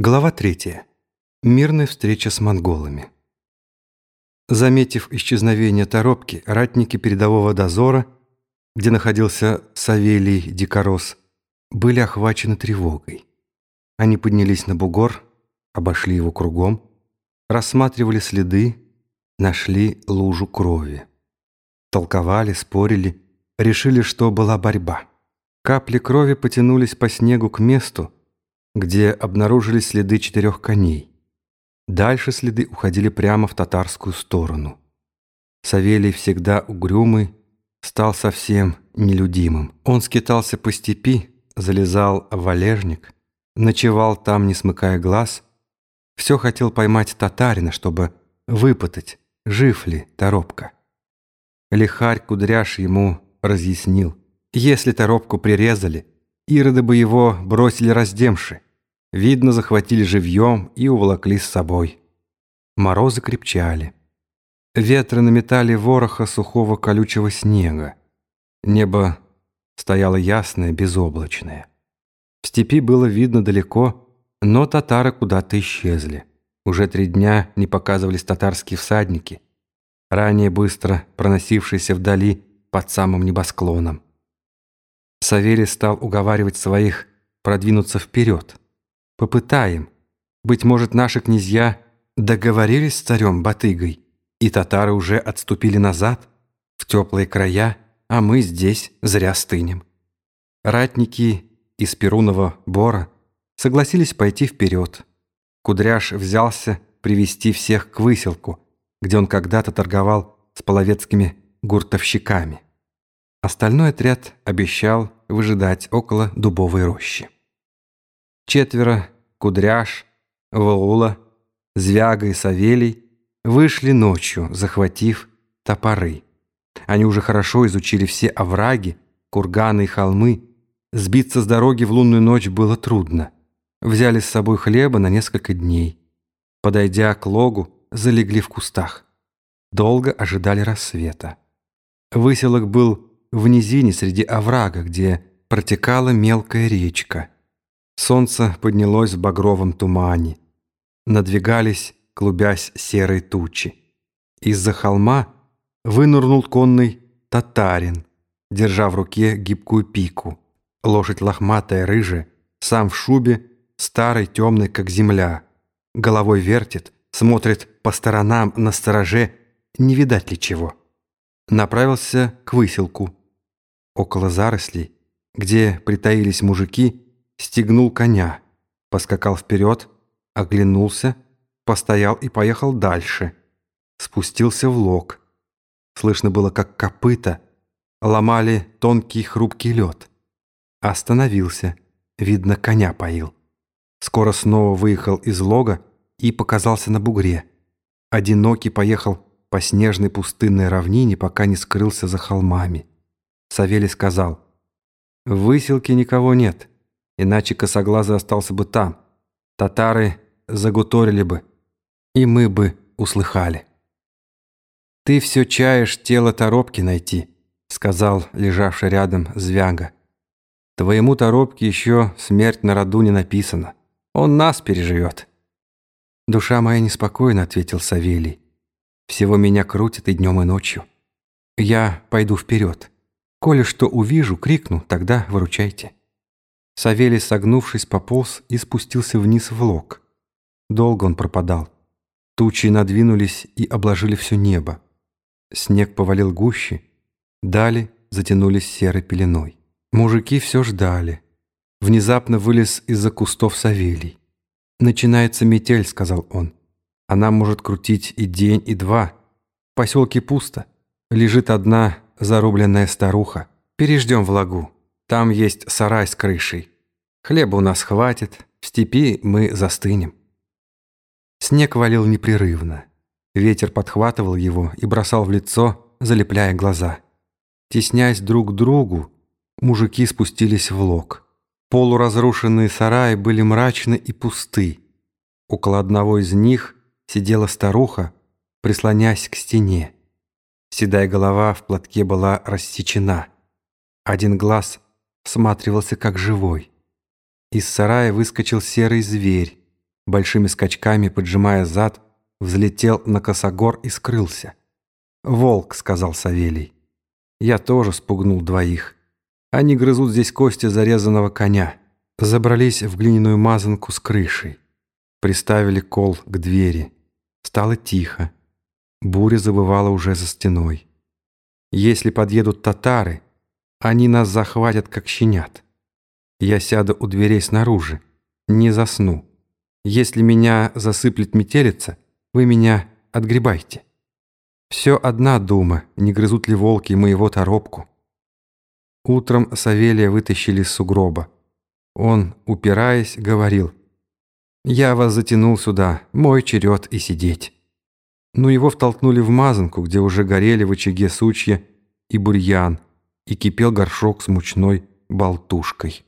Глава третья. Мирная встреча с монголами. Заметив исчезновение торопки, ратники передового дозора, где находился Савелий Дикорос, были охвачены тревогой. Они поднялись на бугор, обошли его кругом, рассматривали следы, нашли лужу крови. Толковали, спорили, решили, что была борьба. Капли крови потянулись по снегу к месту, где обнаружились следы четырех коней. Дальше следы уходили прямо в татарскую сторону. Савелий, всегда угрюмый, стал совсем нелюдимым. Он скитался по степи, залезал в валежник, ночевал там, не смыкая глаз. Все хотел поймать татарина, чтобы выпытать, жив ли торопка. Лихарь Кудряш ему разъяснил, если торопку прирезали, ироды бы его бросили раздемши. Видно, захватили живьем и уволокли с собой. Морозы крепчали. Ветры наметали вороха сухого колючего снега. Небо стояло ясное, безоблачное. В степи было видно далеко, но татары куда-то исчезли. Уже три дня не показывались татарские всадники, ранее быстро проносившиеся вдали под самым небосклоном. Савелий стал уговаривать своих продвинуться вперед. Попытаем. Быть может, наши князья договорились с царем Батыгой, и татары уже отступили назад, в теплые края, а мы здесь зря стынем. Ратники из Перунова Бора согласились пойти вперед. Кудряш взялся привести всех к выселку, где он когда-то торговал с половецкими гуртовщиками. Остальной отряд обещал выжидать около дубовой рощи. Четверо – Кудряш, Ваула, Звяга и Савелий – вышли ночью, захватив топоры. Они уже хорошо изучили все овраги, курганы и холмы. Сбиться с дороги в лунную ночь было трудно. Взяли с собой хлеба на несколько дней. Подойдя к логу, залегли в кустах. Долго ожидали рассвета. Выселок был в низине среди оврага, где протекала мелкая речка – Солнце поднялось в багровом тумане. Надвигались, клубясь серые тучи. Из-за холма вынырнул конный татарин, держа в руке гибкую пику. Лошадь лохматая, рыжая, сам в шубе, старый, темный, как земля. Головой вертит, смотрит по сторонам на стороже, не видать ли чего. Направился к выселку. Около зарослей, где притаились мужики, стегнул коня, поскакал вперед, оглянулся, постоял и поехал дальше. Спустился в лог. Слышно было, как копыта ломали тонкий хрупкий лед. Остановился, видно, коня поил. Скоро снова выехал из лога и показался на бугре. Одинокий поехал по снежной пустынной равнине, пока не скрылся за холмами. Савелий сказал, «В выселке никого нет иначе косоглазый остался бы там. Татары загуторили бы, и мы бы услыхали. «Ты все чаешь тело Торопки найти», — сказал лежавший рядом Звяга. «Твоему Торопке еще смерть на роду не написана. Он нас переживет». «Душа моя неспокойна», — ответил Савелий. «Всего меня крутит и днем, и ночью. Я пойду вперед. Коли что увижу, крикну, тогда выручайте». Савелий, согнувшись, пополз и спустился вниз в лог. Долго он пропадал. Тучи надвинулись и обложили все небо. Снег повалил гуще, дали затянулись серой пеленой. Мужики все ждали. Внезапно вылез из-за кустов Савелий. «Начинается метель», — сказал он. «Она может крутить и день, и два. В поселке пусто. Лежит одна зарубленная старуха. Переждем в лагу». Там есть сарай с крышей. Хлеба у нас хватит, в степи мы застынем. Снег валил непрерывно. Ветер подхватывал его и бросал в лицо, залепляя глаза. Теснясь друг к другу, мужики спустились в лог. Полуразрушенные сараи были мрачны и пусты. Около одного из них сидела старуха, прислонясь к стене. Седая голова в платке была рассечена. Один глаз всматривался как живой. Из сарая выскочил серый зверь, большими скачками поджимая зад, взлетел на косогор и скрылся. «Волк», — сказал Савелий. Я тоже спугнул двоих. Они грызут здесь кости зарезанного коня. Забрались в глиняную мазанку с крышей. Приставили кол к двери. Стало тихо. Буря забывала уже за стеной. Если подъедут татары, они нас захватят, как щенят. Я сяду у дверей снаружи, не засну. Если меня засыплет метелица, вы меня отгребайте. Все одна дума, не грызут ли волки моего торопку. Утром Савелия вытащили из сугроба. Он, упираясь, говорил, «Я вас затянул сюда, мой черед и сидеть». Но его втолкнули в мазанку, где уже горели в очаге сучья и бурьян, и кипел горшок с мучной болтушкой.